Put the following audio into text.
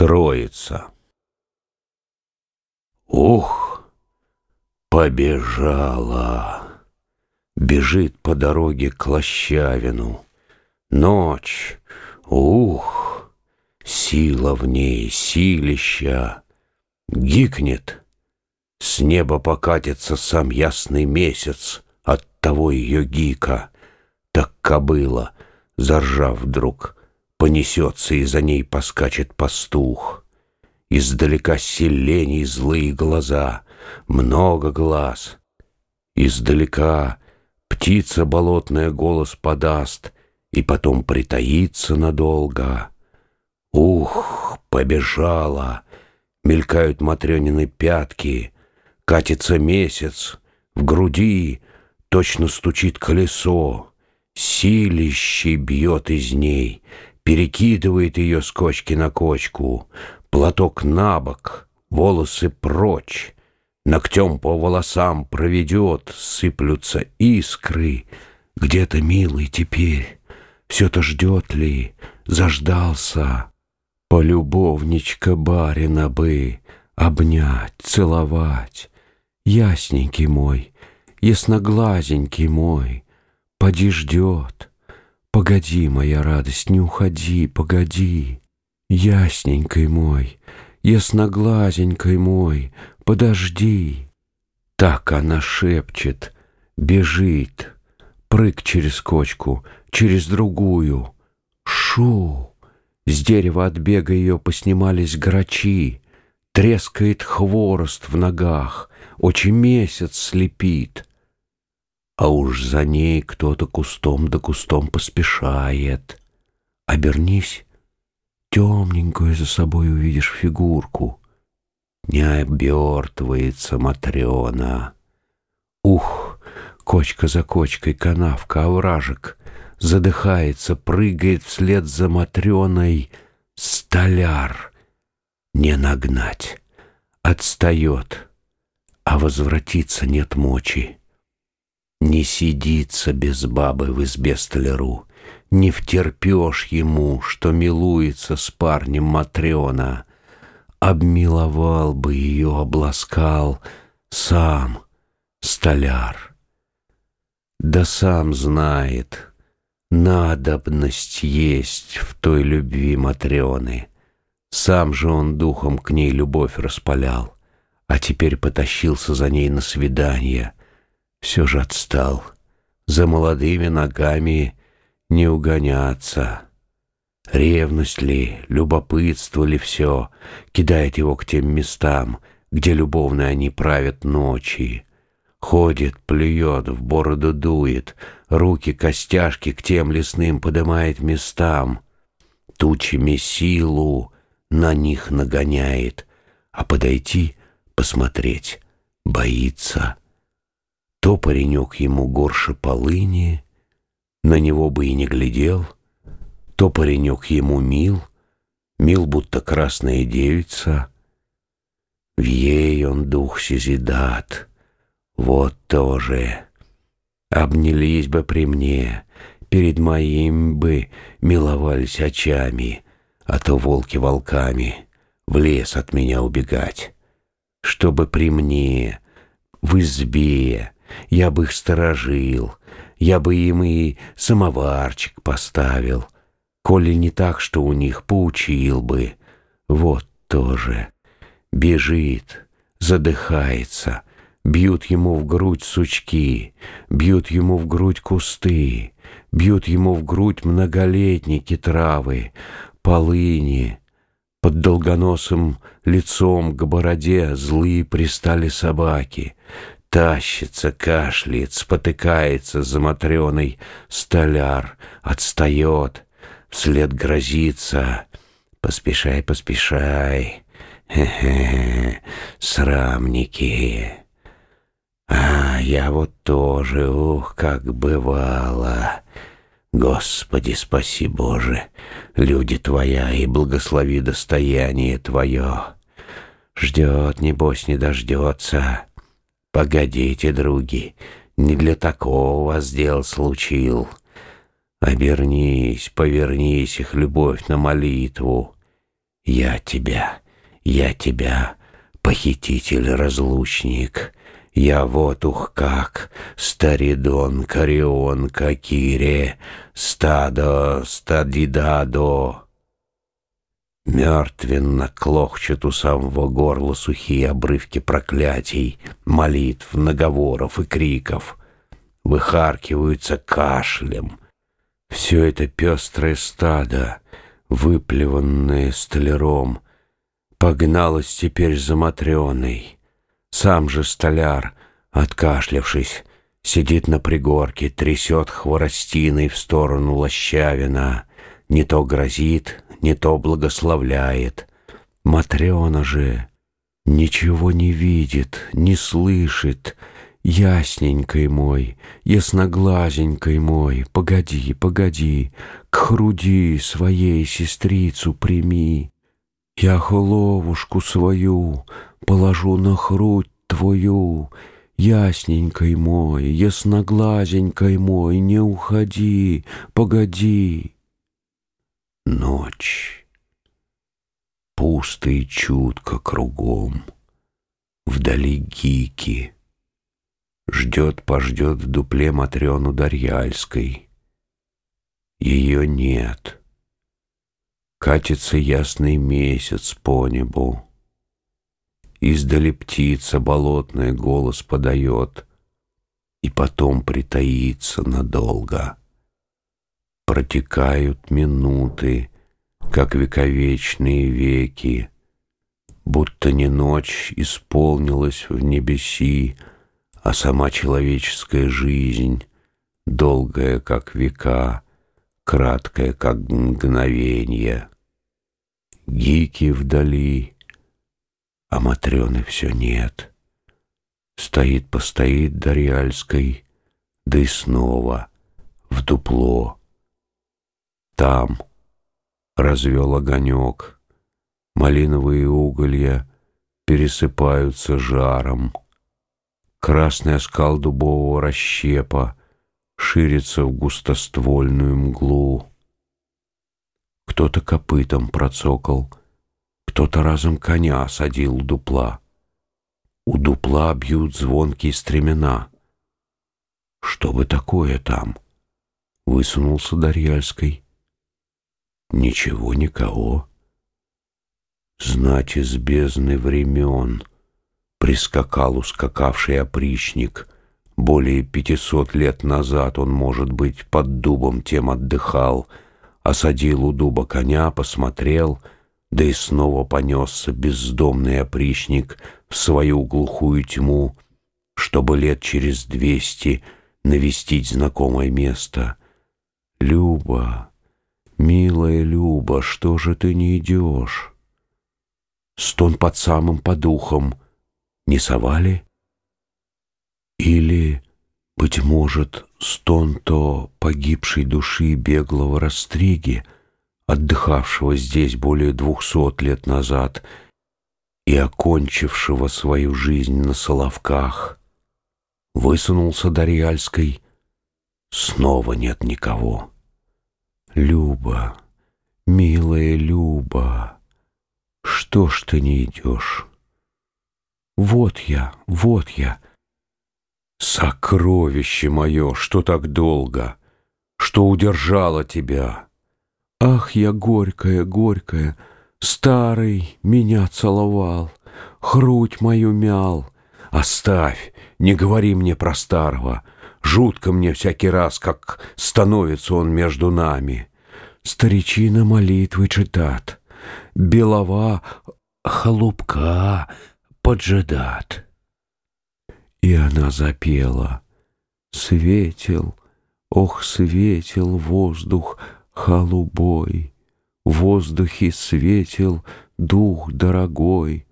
Троица. Ух, побежала. Бежит по дороге к Лощавину. Ночь, ух, сила в ней, силища. Гикнет, с неба покатится сам ясный месяц от того ее гика. Так кобыла, заржав вдруг, Понесется, и за ней поскачет пастух. Издалека селений злые глаза, много глаз. Издалека птица болотная голос подаст И потом притаится надолго. Ух, побежала! Мелькают Матрёнины пятки, Катится месяц, в груди Точно стучит колесо, Силище бьет из ней — перекидывает ее с кочки на кочку, платок на бок, волосы прочь, ногтем по волосам проведет, сыплются искры. Где-то, милый, теперь все-то ждет ли, заждался? Полюбовничка барина бы обнять, целовать. Ясненький мой, ясноглазенький мой, поди ждет. Погоди, моя радость, не уходи, погоди. Ясненький мой, ясноглазенький мой, подожди. Так она шепчет, бежит, прыг через кочку, через другую. Шу! С дерева от бега ее поснимались грачи, Трескает хворост в ногах, очи месяц слепит — а уж за ней кто-то кустом да кустом поспешает. Обернись, темненькую за собой увидишь фигурку. Не обертывается Матрена. Ух, кочка за кочкой, канавка, овражек. Задыхается, прыгает вслед за Матреной столяр. Не нагнать, отстает, а возвратиться нет мочи. Не сидится без бабы в избе столяру, Не втерпешь ему, что милуется с парнем Матрена. Обмиловал бы ее, обласкал сам столяр. Да сам знает, надобность есть в той любви Матрены. Сам же он духом к ней любовь распалял, А теперь потащился за ней на свидание — все же отстал. За молодыми ногами не угоняться. Ревность ли, любопытство ли все кидает его к тем местам, где любовно они правят ночи. Ходит, плюет, в бороду дует, руки, костяшки к тем лесным подымает местам. Тучами силу на них нагоняет, а подойти, посмотреть, боится. То паренек ему горше полыни, На него бы и не глядел, То паренек ему мил, Мил, будто красная девица. В ей он дух сизидат, Вот тоже. Обнялись бы при мне, Перед моим бы миловались очами, А то волки волками В лес от меня убегать. Чтобы при мне, в избе, я бы их сторожил, я бы им и самоварчик поставил. Коли не так, что у них поучил бы. Вот тоже. Бежит, задыхается, бьют ему в грудь сучки, бьют ему в грудь кусты, бьют ему в грудь многолетники травы, полыни. Под долгоносым лицом к бороде злые пристали собаки. Тащится, кашляет, спотыкается за Матрёной столяр, отстает, вслед грозится. Поспешай, поспешай, хе-хе, срамники. А я вот тоже, ух, как бывало. Господи, спаси Боже, люди Твоя и благослови достояние Твое. Ждет, небось, не дождется. Погодите, други, не для такого вас дел случил. Обернись, повернись их любовь на молитву. Я тебя, я тебя, похититель-разлучник. Я вот ух как, Старидон, Карион, Какире, Стадо, Стадидадо. Мертвенно клохчут у самого горла сухие обрывки проклятий, молитв, наговоров и криков. Выхаркиваются кашлем. Все это пестрое стадо, выплеванное столяром, погналось теперь за Матрёной. Сам же столяр, откашлявшись, сидит на пригорке, трясет хворостиной в сторону лощавина, не то грозит, не то благословляет. Матрена же ничего не видит, не слышит. Ясненькой мой, ясноглазенькой мой, Погоди, погоди, к груди своей сестрицу прими. Я головушку свою положу на грудь твою, Ясненькой мой, ясноглазенькой мой, Не уходи, погоди. Ночь. Пусто и чутко кругом. Вдали гики. Ждет-пождет в дупле Матрёну Дарьяльской. Ее нет. Катится ясный месяц по небу. Издали птица болотный голос подает И потом притаится надолго. Протекают минуты, как вековечные веки, Будто не ночь исполнилась в небеси, А сама человеческая жизнь, Долгая, как века, краткая, как мгновенье. Гики вдали — а Матрёны все нет. Стоит-постоит Дарьяльской, да и снова в дупло. Там развел огонек, малиновые уголья пересыпаются жаром. Красный оскал дубового расщепа ширится в густоствольную мглу. Кто-то копытом процокал — кто-то разом коня осадил у дупла. У дупла бьют звонкие стремена. Что бы такое там? Высунулся Дарьяльской. Ничего, никого. Знать из бездны времен Прискакал ускакавший опричник. Более пятисот лет назад он, может быть, под дубом тем отдыхал, Осадил у дуба коня, посмотрел — да и снова понесся бездомный опричник в свою глухую тьму, чтобы лет через двести навестить знакомое место. Люба, милая Люба, что же ты не идешь? Стон под самым подухом не совали? Или, быть может, стон то погибшей души беглого растриги — отдыхавшего здесь более двухсот лет назад и окончившего свою жизнь на Соловках, высунулся Дарьяльской, снова нет никого. Люба, милая Люба, что ж ты не идешь? Вот я, вот я. Сокровище мое, что так долго, что удержало тебя. Ах, я горькая, горькая, Старый меня целовал, Грудь мою мял. Оставь, не говори мне про старого, Жутко мне всякий раз, как становится он между нами. Старичина молитвы читат, Белова холубка поджидат. И она запела. Светил, ох, светил воздух голубой, В воздухе светил дух дорогой,